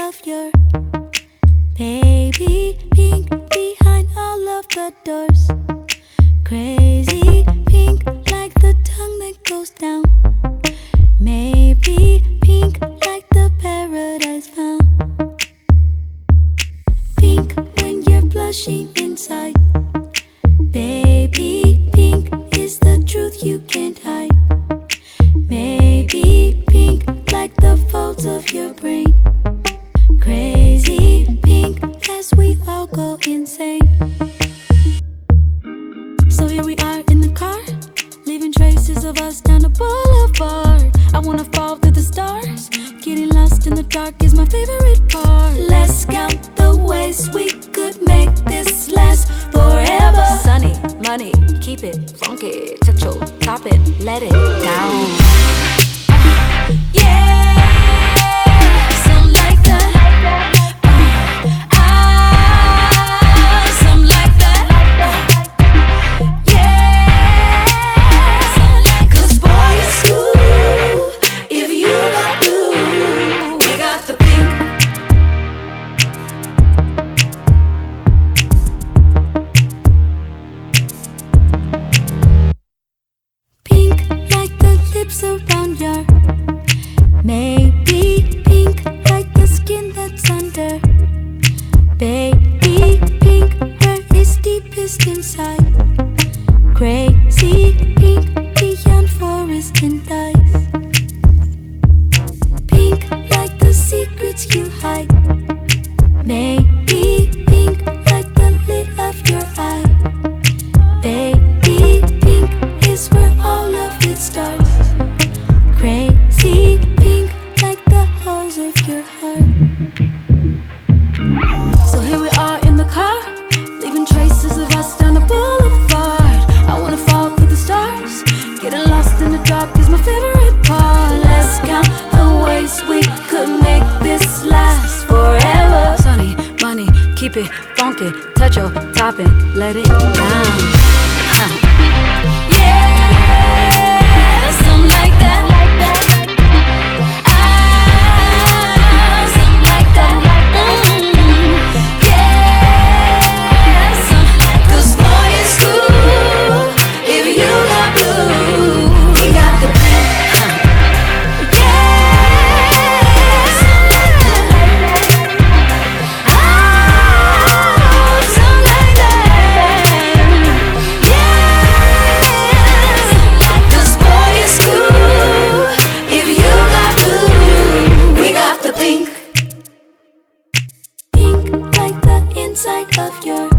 of your baby pink behind all of the doors. Crazy. go insane. So here we are in the car, leaving traces of us down the boulevard. I wanna fall through the stars, getting lost in the dark is my favorite part. Let's count the ways we could make this last forever. Sunny, money, keep it funky, touch your top it, let it down. Yeah. Lips around your Maybe pink like the skin that's under Baby pink where it's deepest inside Crazy pink beyond forest and ice Pink like the secrets you hide Maybe stars, getting lost in the dark is my favorite part. Let's count the ways we could make this last forever. Sunny, money, keep it funky, touch your top and let it down. of your